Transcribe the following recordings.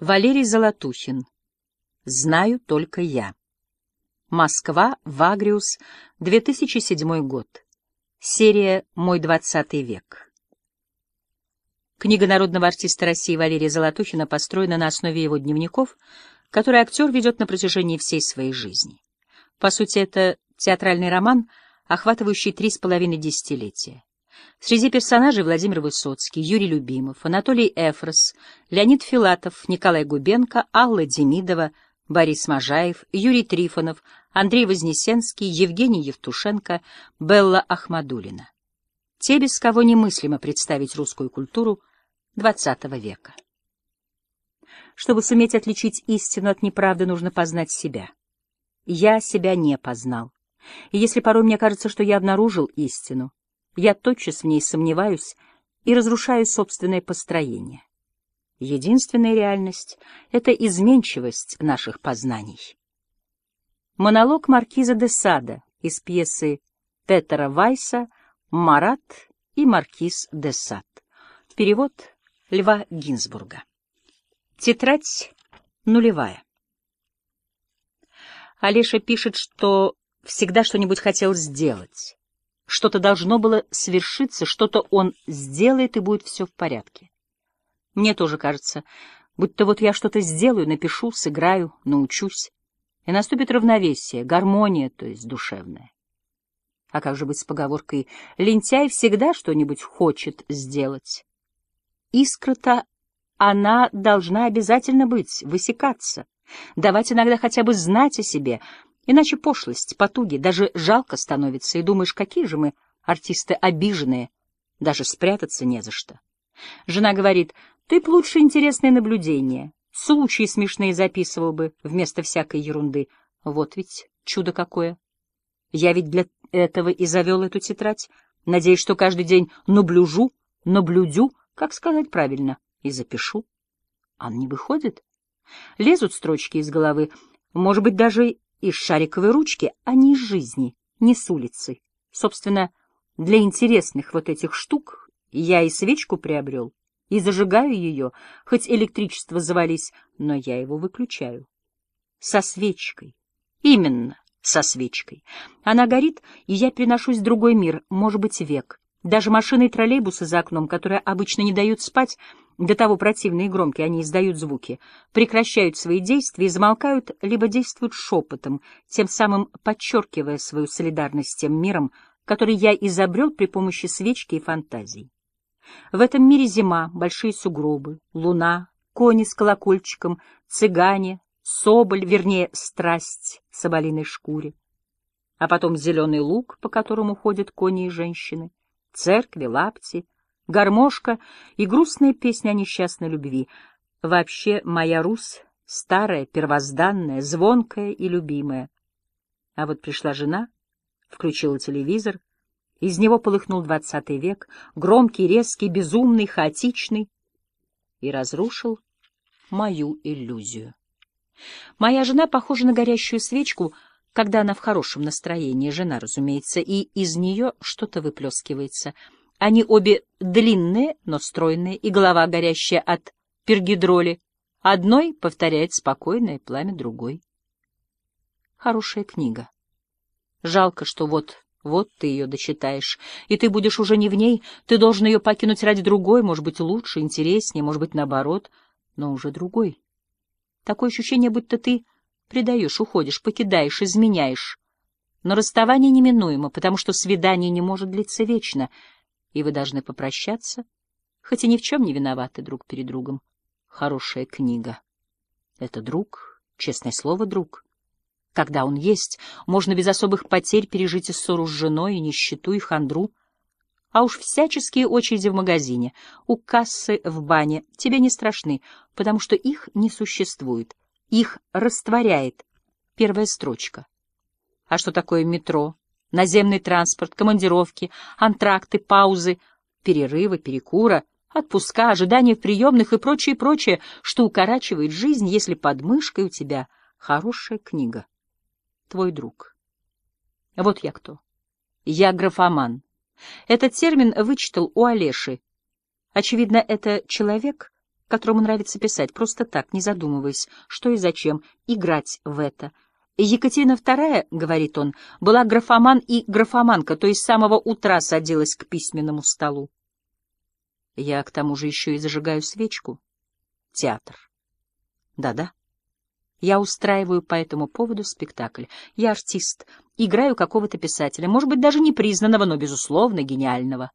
Валерий Золотухин. Знаю только я. Москва, Вагриус, 2007 год. Серия «Мой двадцатый век». Книга народного артиста России Валерия Золотухина построена на основе его дневников, которые актер ведет на протяжении всей своей жизни. По сути, это театральный роман, охватывающий три с половиной десятилетия. Среди персонажей Владимир Высоцкий, Юрий Любимов, Анатолий Эфрос, Леонид Филатов, Николай Губенко, Алла Демидова, Борис Можаев, Юрий Трифонов, Андрей Вознесенский, Евгений Евтушенко, Белла Ахмадулина. Те, без кого немыслимо представить русскую культуру XX века. Чтобы суметь отличить истину от неправды, нужно познать себя. Я себя не познал. И если порой мне кажется, что я обнаружил истину, я тотчас в ней сомневаюсь и разрушаю собственное построение. Единственная реальность — это изменчивость наших познаний. Монолог маркиза де Сада из пьесы Петера Вайса «Марат и маркиз де Сад». Перевод Льва Гинзбурга. Тетрадь нулевая. Алеша пишет, что всегда что-нибудь хотел сделать. Что-то должно было свершиться, что-то он сделает, и будет все в порядке. Мне тоже кажется, будто вот я что-то сделаю, напишу, сыграю, научусь, и наступит равновесие, гармония, то есть душевная. А как же быть с поговоркой «лентяй всегда что-нибудь хочет сделать»? Искра-то она должна обязательно быть, высекаться, давать иногда хотя бы знать о себе — Иначе пошлость, потуги, даже жалко становится, и думаешь, какие же мы артисты обиженные, даже спрятаться не за что. Жена говорит, ты б лучше интересные наблюдения, случаи смешные записывал бы вместо всякой ерунды. Вот ведь чудо какое. Я ведь для этого и завел эту тетрадь, надеюсь, что каждый день наблюжу, наблюдю, как сказать правильно, и запишу. А не выходит. Лезут строчки из головы, может быть, даже из шариковой ручки, а не из жизни, не с улицы. Собственно, для интересных вот этих штук я и свечку приобрел, и зажигаю ее, хоть электричество завались, но я его выключаю. Со свечкой. Именно со свечкой. Она горит, и я переношусь в другой мир, может быть, век. Даже машины и троллейбусы за окном, которые обычно не дают спать, до того противные и громкие они издают звуки, прекращают свои действия и замолкают, либо действуют шепотом, тем самым подчеркивая свою солидарность с тем миром, который я изобрел при помощи свечки и фантазий. В этом мире зима, большие сугробы, луна, кони с колокольчиком, цыгане, соболь, вернее, страсть в соболиной шкуре. А потом зеленый луг, по которому ходят кони и женщины, церкви, лапти — гармошка и грустная песня о несчастной любви. Вообще моя Русь старая, первозданная, звонкая и любимая. А вот пришла жена, включила телевизор, из него полыхнул двадцатый век, громкий, резкий, безумный, хаотичный, и разрушил мою иллюзию. Моя жена похожа на горящую свечку, когда она в хорошем настроении, жена, разумеется, и из нее что-то выплескивается — они обе длинные, но стройные, и голова горящая от пергидроли. Одной повторяет спокойное пламя другой. Хорошая книга. Жалко, что вот, вот ты ее дочитаешь, и ты будешь уже не в ней, ты должен ее покинуть ради другой, может быть, лучше, интереснее, может быть, наоборот, но уже другой. Такое ощущение, будто ты предаешь, уходишь, покидаешь, изменяешь. Но расставание неминуемо, потому что свидание не может длиться вечно — и вы должны попрощаться, хоть и ни в чем не виноваты друг перед другом. Хорошая книга. Это друг, честное слово, друг. Когда он есть, можно без особых потерь пережить и ссору с женой, и нищету, и хандру. А уж всяческие очереди в магазине, у кассы, в бане тебе не страшны, потому что их не существует. Их растворяет первая строчка. А что такое метро, наземный транспорт, командировки, антракты, паузы, перерывы, перекура, отпуска, ожидания в приемных и прочее, прочее, что укорачивает жизнь, если под мышкой у тебя хорошая книга. Твой друг. Вот я кто. Я графоман. Этот термин вычитал у Олеши. Очевидно, это человек, которому нравится писать, просто так, не задумываясь, что и зачем, играть в это. Екатерина II, — говорит он, — была графоман и графоманка, то есть с самого утра садилась к письменному столу. Я к тому же еще и зажигаю свечку. Театр. Да-да. Я устраиваю по этому поводу спектакль. Я артист, играю какого-то писателя, может быть, даже не признанного, но, безусловно, гениального.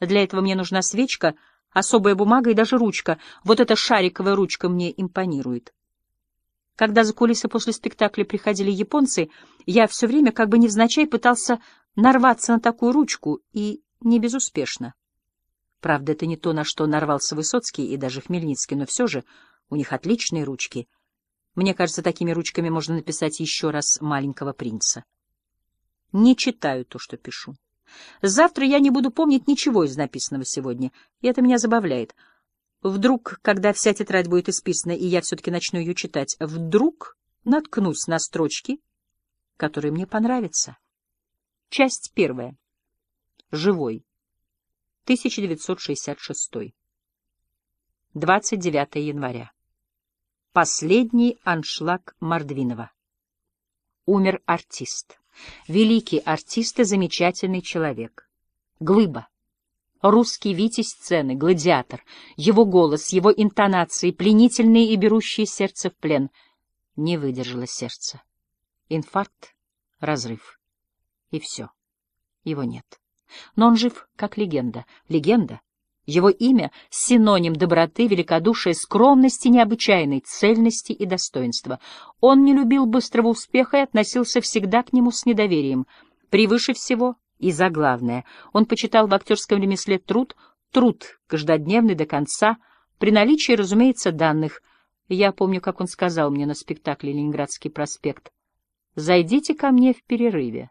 Для этого мне нужна свечка, особая бумага и даже ручка. Вот эта шариковая ручка мне импонирует. Когда за кулисы после спектакля приходили японцы, я все время как бы невзначай пытался нарваться на такую ручку, и не безуспешно. Правда, это не то, на что нарвался Высоцкий и даже Хмельницкий, но все же у них отличные ручки. Мне кажется, такими ручками можно написать еще раз «Маленького принца». Не читаю то, что пишу. Завтра я не буду помнить ничего из написанного сегодня, и это меня забавляет. Вдруг, когда вся тетрадь будет исписана, и я все-таки начну ее читать, вдруг наткнусь на строчки, которые мне понравятся. Часть первая. Живой. 1966. 29 января. Последний аншлаг Мордвинова. Умер артист. Великий артист и замечательный человек. Глыба. Русский витязь сцены, гладиатор. Его голос, его интонации, пленительные и берущие сердце в плен. Не выдержало сердце. Инфаркт, разрыв. И все. Его нет. Но он жив, как легенда. Легенда. Его имя — синоним доброты, великодушия, скромности, необычайной цельности и достоинства. Он не любил быстрого успеха и относился всегда к нему с недоверием. Превыше всего и заглавное, он почитал в актерском ремесле труд, труд каждодневный до конца, при наличии, разумеется, данных. Я помню, как он сказал мне на спектакле «Ленинградский проспект». «Зайдите ко мне в перерыве.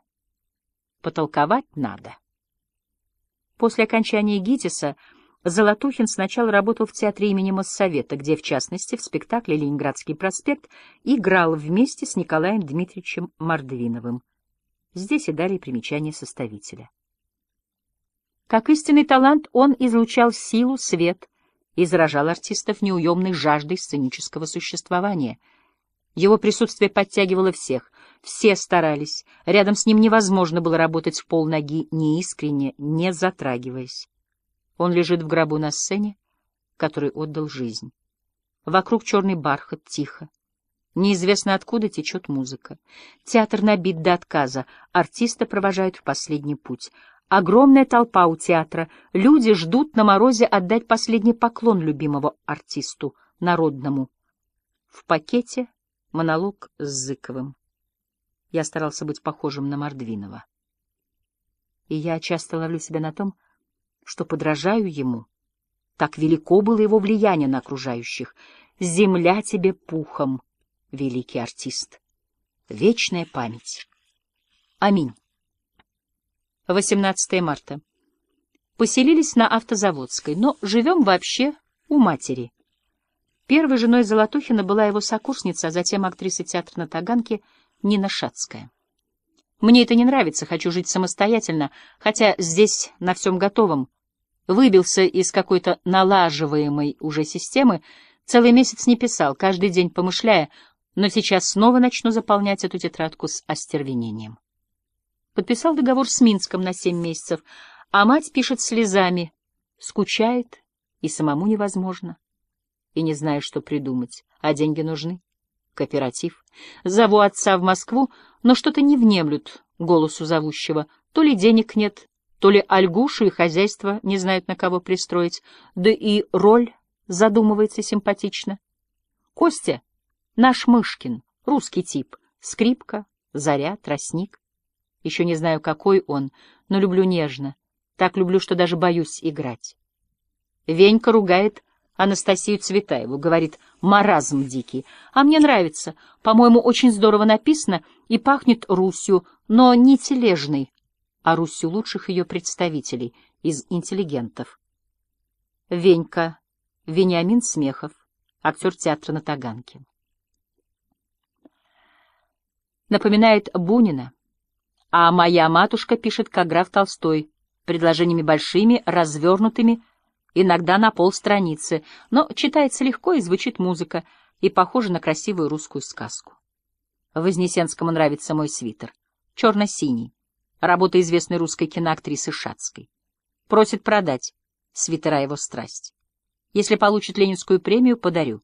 Потолковать надо». После окончания ГИТИСа Золотухин сначала работал в театре имени Моссовета, где, в частности, в спектакле «Ленинградский проспект» играл вместе с Николаем Дмитриевичем Мордвиновым. Здесь и далее примечание составителя. Как истинный талант он излучал силу, свет и заражал артистов неуемной жаждой сценического существования. Его присутствие подтягивало всех, все старались. Рядом с ним невозможно было работать в полноги, неискренне, не затрагиваясь. Он лежит в гробу на сцене, который отдал жизнь. Вокруг черный бархат, тихо. Неизвестно откуда течет музыка. Театр набит до отказа, артиста провожают в последний путь. Огромная толпа у театра, люди ждут на морозе отдать последний поклон любимому артисту, народному. В пакете монолог с Зыковым. Я старался быть похожим на Мордвинова. И я часто ловлю себя на том, что подражаю ему. Так велико было его влияние на окружающих. Земля тебе пухом, великий артист. Вечная память. Аминь. 18 марта. Поселились на Автозаводской, но живем вообще у матери. Первой женой Золотухина была его сокурсница, а затем актриса театра на Таганке — Нина Шацкая. Мне это не нравится, хочу жить самостоятельно, хотя здесь на всем готовом. Выбился из какой-то налаживаемой уже системы, целый месяц не писал, каждый день помышляя, но сейчас снова начну заполнять эту тетрадку с остервенением. Подписал договор с Минском на семь месяцев, а мать пишет слезами, скучает, и самому невозможно, и не знаю, что придумать, а деньги нужны кооператив. Зову отца в Москву, но что-то не внемлют голосу зовущего. То ли денег нет, то ли Альгушу и хозяйство не знают, на кого пристроить, да и роль задумывается симпатично. Костя, наш Мышкин, русский тип, скрипка, заря, тростник. Еще не знаю, какой он, но люблю нежно. Так люблю, что даже боюсь играть. Венька ругает Анастасию Цветаеву, говорит «маразм дикий». А мне нравится, по-моему, очень здорово написано и пахнет Русью, но не тележной, а Русью лучших ее представителей из интеллигентов. Венька, Вениамин Смехов, актер театра на Таганке. Напоминает Бунина, а моя матушка пишет, как граф Толстой, предложениями большими, развернутыми, иногда на полстраницы, но читается легко и звучит музыка, и похоже на красивую русскую сказку. Вознесенскому нравится мой свитер. Черно-синий. Работа известной русской киноактрисы Шацкой. Просит продать. Свитера его страсть. Если получит Ленинскую премию, подарю.